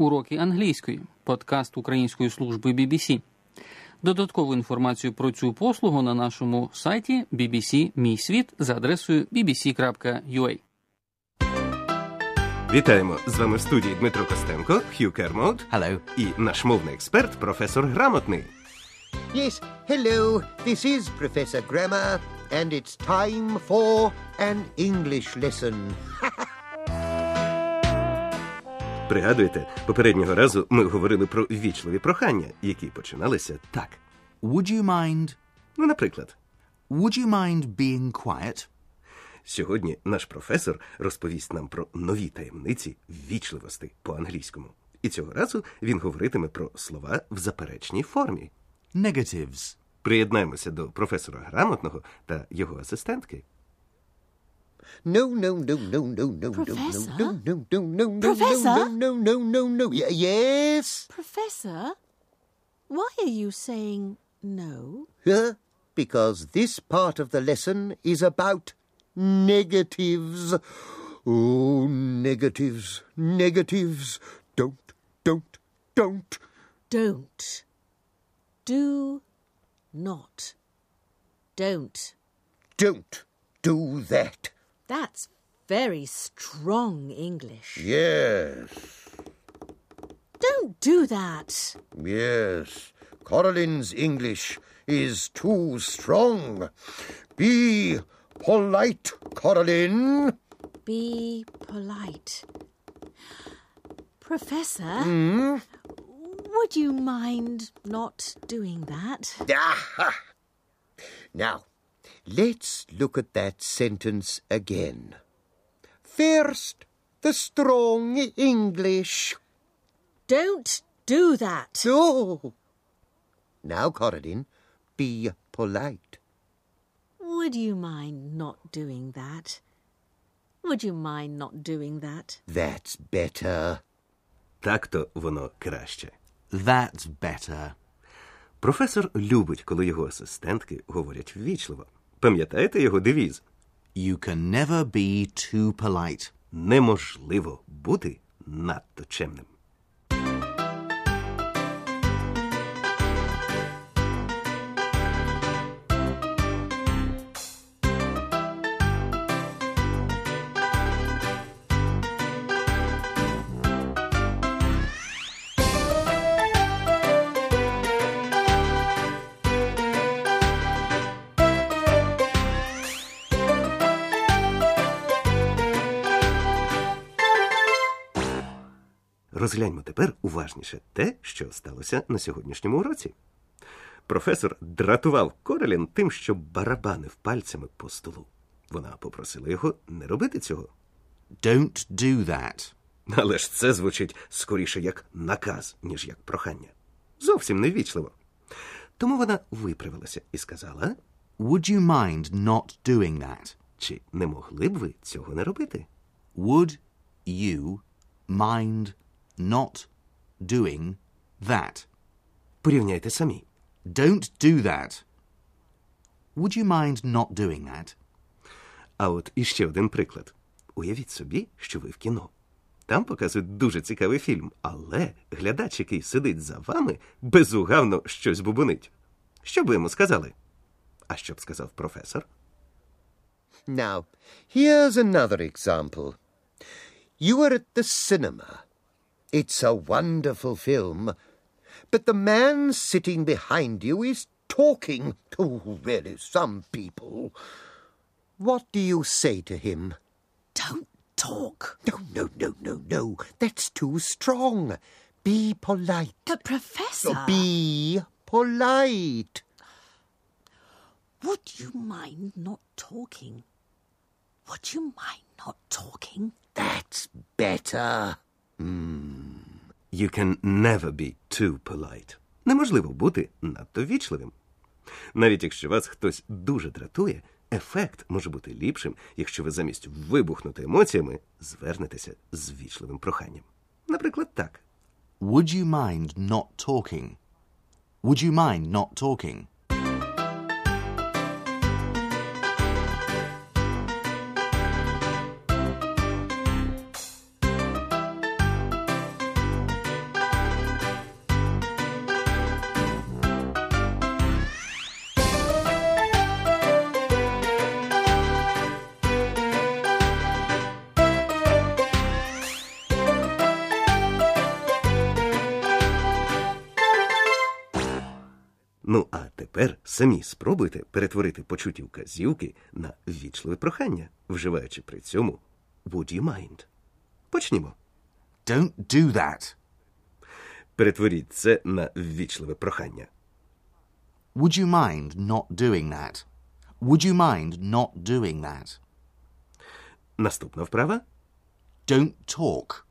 Уроки англійської. Подкаст Української служби BBC. Додаткову інформацію про цю послугу на нашому сайті BBC Мій світ за адресою bbc.ua. Вітаємо з вами в студії Дмитро Костенко, Хью Кермоут Hello. і наш мовний експерт, професор Грамотний. Yes, hello, this is Professor Grammar, and it's time for an English lesson. Пригадуєте, попереднього разу ми говорили про ввічливі прохання, які починалися так. Would you mind? Ну, наприклад, Would you mind being quiet? сьогодні наш професор розповість нам про нові таємниці ввічливості по-англійському. І цього разу він говоритиме про слова в заперечній формі. Negatives. Приєднаємося до професора грамотного та його асистентки. No, no, no, no, no, no, Professor? no, no, no, no, no, Professor? no, no, no, no, no, Y- yes? Professor, why are you saying no? Huh? Because this part of the lesson is about negatives. Oh, negatives, negatives. Don't, don't, don't. Don't. Do not. Don't. Don't do that. That's very strong English. Yes, Don't do that. yes. Coraline's English is too strong. Be polite, Coraline. Be polite. Professor, hmm? would you mind not doing that? Ah, Aha! Now, Let's look at that sentence again. First, the strong English. Don't do that. No. Now, Coraline, be polite. Would you mind not doing that? Would you mind not doing that? That's better. Так-то воно краще. That's better. Професор любить, коли його асистентки говорять ввічливо. Пам'ятаєте його девіз? You can never be too polite. Неможливо бути надто чемним. Розгляньмо тепер уважніше те, що сталося на сьогоднішньому уроці. Професор дратував Корелін тим, що барабанив пальцями по столу. Вона попросила його не робити цього. Don't do that. Але ж це звучить скоріше як наказ, ніж як прохання. Зовсім неввічливо. Тому вона виправилася і сказала: Would you mind not doing that? чи не могли б ви цього не робити? Would you mind not doing that? Порівняйте самі. Don't do that. Would you mind not doing that? А от іще один приклад. Уявіть собі, що ви в кіно. Там показують дуже цікавий фільм, але глядач, який сидить за вами, безугавно щось бубонить. Що б йому сказали? А що б сказав професор? Now, here's another example. You are at the cinema. It's a wonderful film, but the man sitting behind you is talking. Oh, really, some people. What do you say to him? Don't talk. No, no, no, no, no. That's too strong. Be polite. But, Professor, Be polite. would you mind not talking? Would you mind not talking? That's better. Hmm. You can never be too polite. Неможливо бути надто вічливим. Навіть якщо вас хтось дуже дратує, ефект може бути ліпшим, якщо ви замість вибухнути емоціями звернетеся з вічливим проханням. Наприклад, так. Would you mind not talking? Would you mind not talking? Ну, а тепер самі спробуйте перетворити почуті вказівки на ввічливе прохання, вживаючи при цьому would you mind. Почнімо. Don't do that. Перетворіть це на ввічливе прохання. Would you mind not doing that? Would you mind not doing that? Наступна вправа. Don't talk.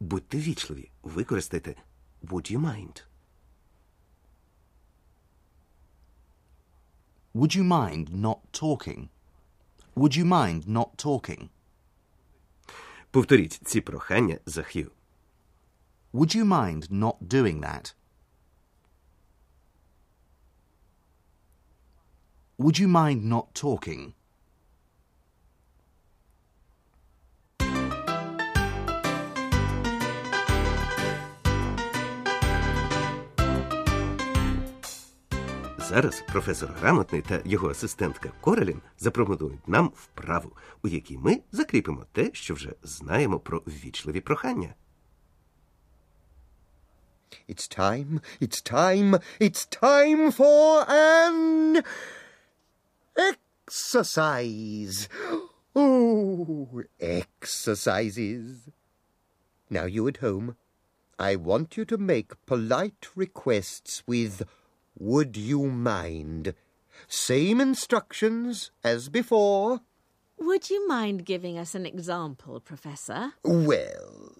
Будьте вічливі. Використайте would you mind. Would you mind not talking? Would you mind not talking? Повторіть ці прохання за Х'ю. Would you mind not doing that? Would you mind not talking? Зараз професор Грамотний та його асистентка Корелін запропонують нам вправу, у якій ми закріпимо те, що вже знаємо про ввічливі прохання. It's time, it's time, it's time for an exercise. Oh, exercises. Now, you at home, I want you to make polite requests with would you mind? Same instructions as before. Would you mind giving us an example, Professor? Well,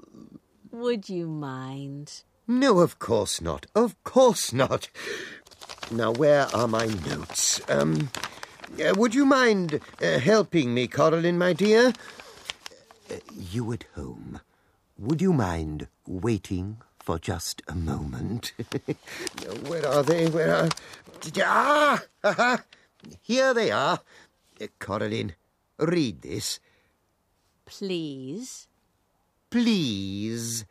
Would you mind? No, of course not. Of course not. Now, where are my notes? Um, uh, would you mind uh, helping me, Coraline, my dear? Uh, you at home, would you mind waiting for just a moment? where are they? Where are. Ah! Aha! Here they are. Uh, Coraline, read this. Please. Please.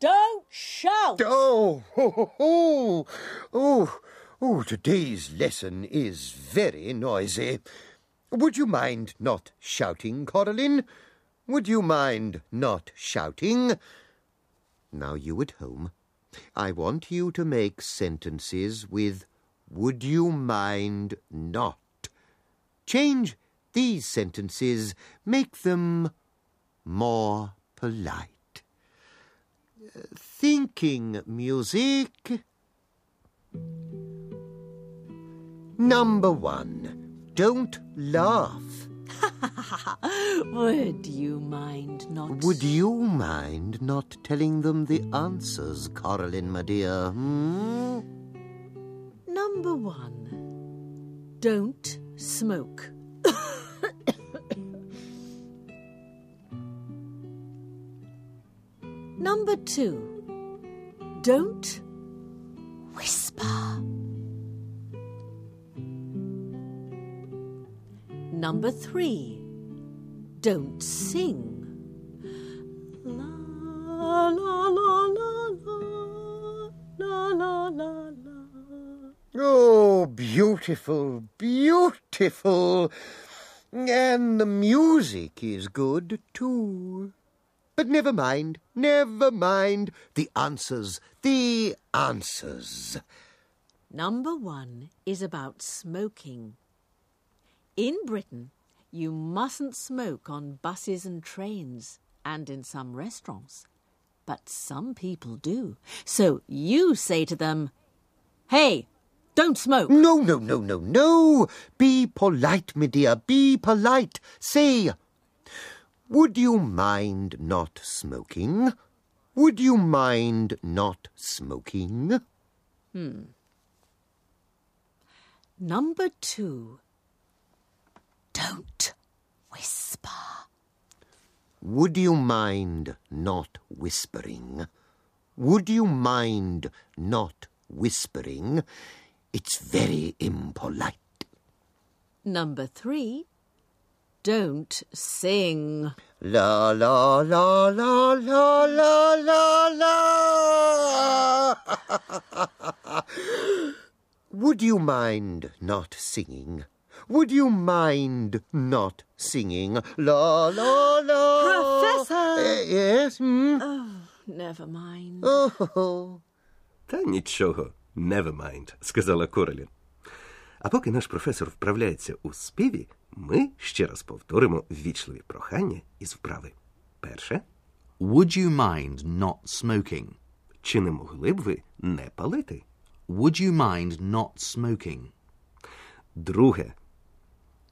Don't shout! Oh, oh, oh, oh, oh, today's lesson is very noisy. Would you mind not shouting, Coraline? Would you mind not shouting? Now, you at home, I want you to make sentences with would you mind not. Change these sentences, make them more polite thinking music. Number one, don't laugh. Would you mind not? Would you mind not telling them the answers, Coraline, my dear? Hmm? Number one. Don't smoke. Number two. Don't Number three. Don't sing. La la la la la la la la la. Oh, beautiful, beautiful. And the music is good too. But never mind, never mind. The answers, the answers. Number one is about smoking. In Britain, you mustn't smoke on buses and trains and in some restaurants. But some people do. So you say to them, Hey, don't smoke. No, no, no, no, no. Be polite, my dear, be polite. Say, would you mind not smoking? Would you mind not smoking? Hmm. Number two, don't whisper. Would you mind not whispering? Would you mind not whispering? It's very impolite. Number three, don't sing. La la la la la la la la. Would you mind not singing? Would you mind not singing? La la la. Professor! Eh, yes. Hmm? Oh, never mind. Oh. Та нічого. Never mind, сказала Корелін. А поки наш професор вправляється у співі, ми ще раз повторимо ввічливі прохання із вправи. Перше. Would you mind not smoking? Чи не могли б ви не палити? Would you mind not smoking? Друге.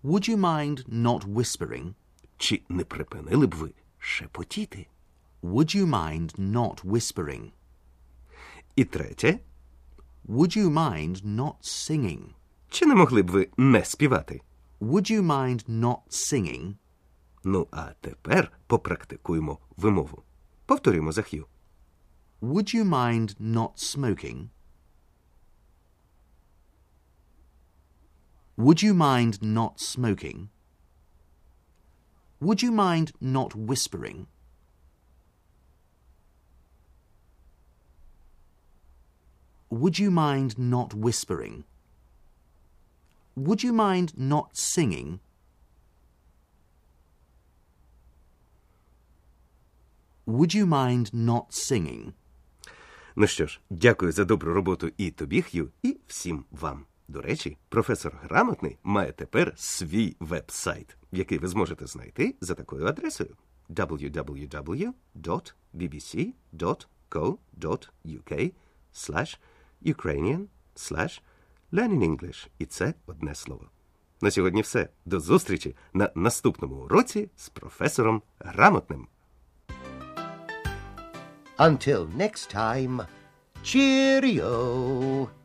Would you mind not whispering? Чи не припинили б ви шепотіти? Would you mind not whispering? І третє. Would you mind not singing? Чи не могли б ви не співати? Would you mind not singing? Ну, а тепер попрактикуємо вимову. Повторюємо за Х'ю. Would you mind not smoking? Would you mind not smoking? Would you mind not whispering? Would you mind not whispering? Would you mind not singing? Would you mind not singing? Ну що ж, дякую за добру роботу і тобі, Х'ю, і всім вам. До речі, професор грамотний має тепер свій веб-сайт, який ви зможете знайти за такою адресою www.bbc.co.uk Ukrainian Learning English. І це одне слово. На сьогодні все. До зустрічі на наступному уроці з професором грамотним. Until next time, cheerio.